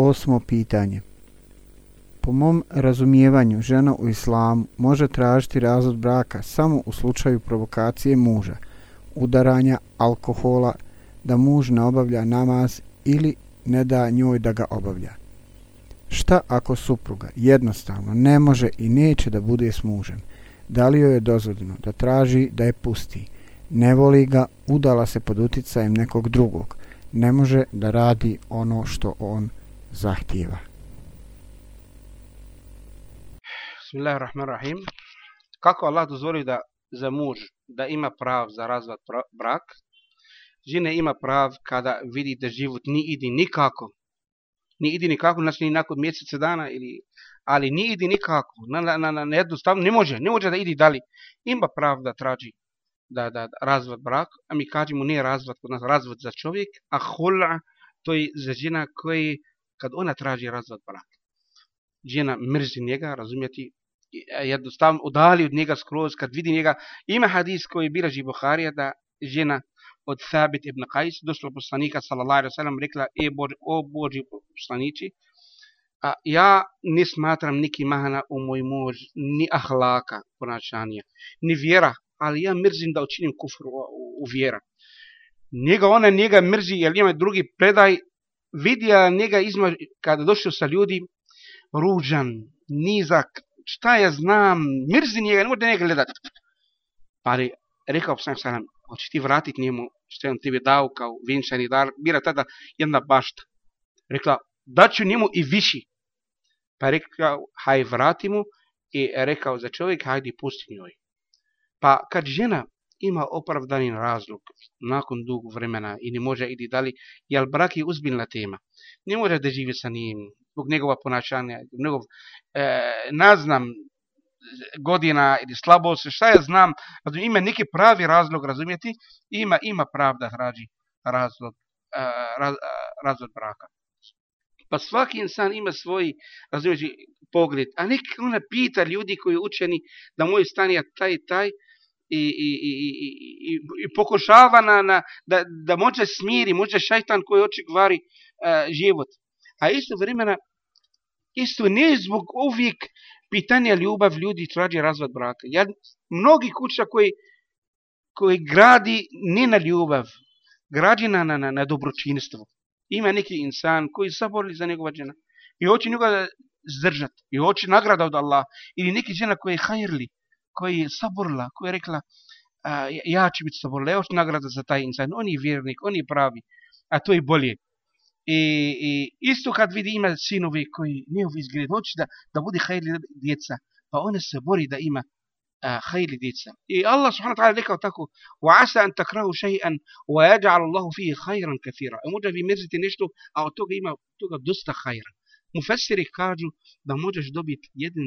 Osmo pitanje. Po mom razumijevanju, žena u islamu može tražiti razvod braka samo u slučaju provokacije muža, udaranja, alkohola, da muž ne obavlja namaz ili ne da njoj da ga obavlja. Šta ako supruga jednostavno ne može i neće da bude s mužem? Da li joj je dozvoljeno da traži da je pusti? Ne voli ga, udala se pod uticajem nekog drugog. Ne može da radi ono što on zahtjeva. Bismillahirrahmanirrahim. Kako Allah dozvoli da za muž da ima prav za razvad brak? Žena ima prav kada vidi da život ni idi nikako. Ni idi nikako, znači ni nakon mjeseca dana ili ali ni idi nikako. Na, na, na, na jednostavno ne može, ne može da idi dali. Ima prav da traži da, da, da razvad brak, a mi kažemo nije razvod, kod nas, razvod za čovjek, a hula to je za žena koji kad ona traži razvod braka. Žena mrzi njega, razumijeti, e, jednostavno udali od njega skroz, kad vidi njega, ima hadis koji biraži Buharija da žena od Thabit ibn Qais došla poslanika sallallahu alejhi ve sellem rekla e bož, o Boži poslanici a ja ne smatram niki mahana u moj muž ni ahlaka ponašanja ni vjera ali ja mrzim da učinim kufru u, u, u vjera njega ona njega mrzi jer ima drugi predaj vidija njega izma kada došao sa ljudi ružan nizak šta ja znam mrzi njega ne može njega gledat pa rekao sam sam hoće ti vratit njemu što je on tebi dao kao vinčani dar, bira tada jedna bašta. Rekla, daću njemu i viši. Pa je rekao, haj vrati mu i rekao za čovjek, hajdi pusti njoj. Pa kad žena ima opravdani razlog nakon dug vremena i ne može idi dali, jer brak je uzbiljna tema. Ne može da živi sa njim zbog njegova ponašanja, njegov, e, naznam godina ili slabost, šta ja znam, razum, ima neki pravi razlog, razumijeti, ima ima pravda hrađi razlog, e, raz, razlog braka. Pa svaki insan ima svoj, razumijeti, pogled, a nek ona pita ljudi koji učeni da moj stan je taj taj i, i, i, i, i, i pokušava na, na, da, da može smiri, može šajtan koji oči gvari e, život. A isto vremena, isto ne zbog uvijek pitanja ljubav ljudi traži razvod braka. Ja, mnogi kuća koji, koji gradi ne na ljubav, gradi na, na, na, dobročinstvo. Ima neki insan koji saborili za njegova žena i hoće njega zdržati i hoće nagrada od Allah ili neki žena koji je hajrli, koji je saborila, koja je rekla a, ja ću biti saborila, ja hoću nagrada za taj insan, on je vjernik, on je pravi, a to je bolje. I, i isto kad vidi ima sinovi koji ne u izgled, hoće da, da bude hajli djeca, pa one se bori da ima uh, hajli djeca. I Allah subhanahu wa ta'ala rekao tako, وَعَسَا أَن تَكْرَهُ شَيْئًا وَيَجْعَلُ اللَّهُ فِيهِ خَيْرًا كَثِيرًا. I možda vi mrzite nešto, a od toga ima toga dosta hajra. Mufessiri kažu da možeš dobiti jedan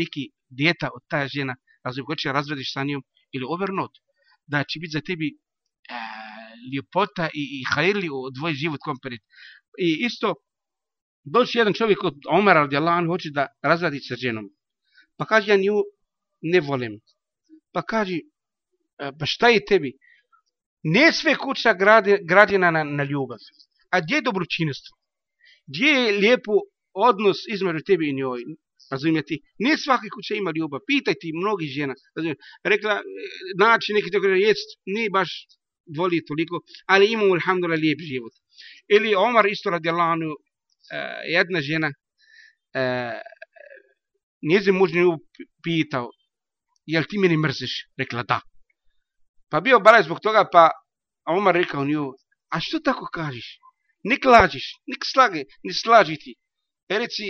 neki djeta od ta žena, razum, ko će razvediš sa njom, ili overnot, da će biti za tebi e, ljepota i, i hajirli u tvoj život komperit. I isto, doći jedan čovjek od Omer radijallahu anhu hoće da razradi sa ženom. Pa kaže, ja nju ne volim. Pa kaže, e, pa šta je tebi? Ne sve kuća gradi, građena na, na ljubav. A gdje je dobročinstvo? Gdje je lijepo odnos između tebi i njoj? Razumijete? Ne svaki kuća ima ljubav. Pitajte mnogi žena. Razumijete? Rekla, znači neki tako jest, ne baš voli toliko, ali ima, alhamdulillah, lijep život. Ili Omar isto radi Allahanu, uh, e, jedna žena, uh, njezin muž nju pitao, jel ti meni mrziš? Rekla da. Pa bio balaj zbog toga, pa Omar rekao nju, a što tako kažeš? Nik lažiš, nik slage, ne slaži ti. E reci,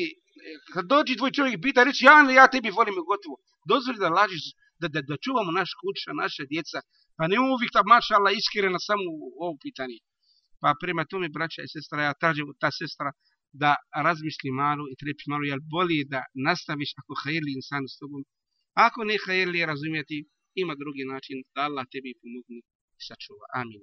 kad dođi tvoj čovjek pita, reći, ja, ja tebi volim i gotovo. Dozvoli da lažiš, da, da, da čuvamo naš kuća, naše djeca, pa ne uvijek ta maša Allah iskrena samo u ovom pitanju. Pa prema tome, braća i sestra, ja tražim ta sestra da razmisli malo i trepi malo, jer bolje da nastaviš ako hajeli insan s tobom. Ako ne hajeli razumijeti, ima drugi način da Allah tebi pomogne i sačuva. Amin.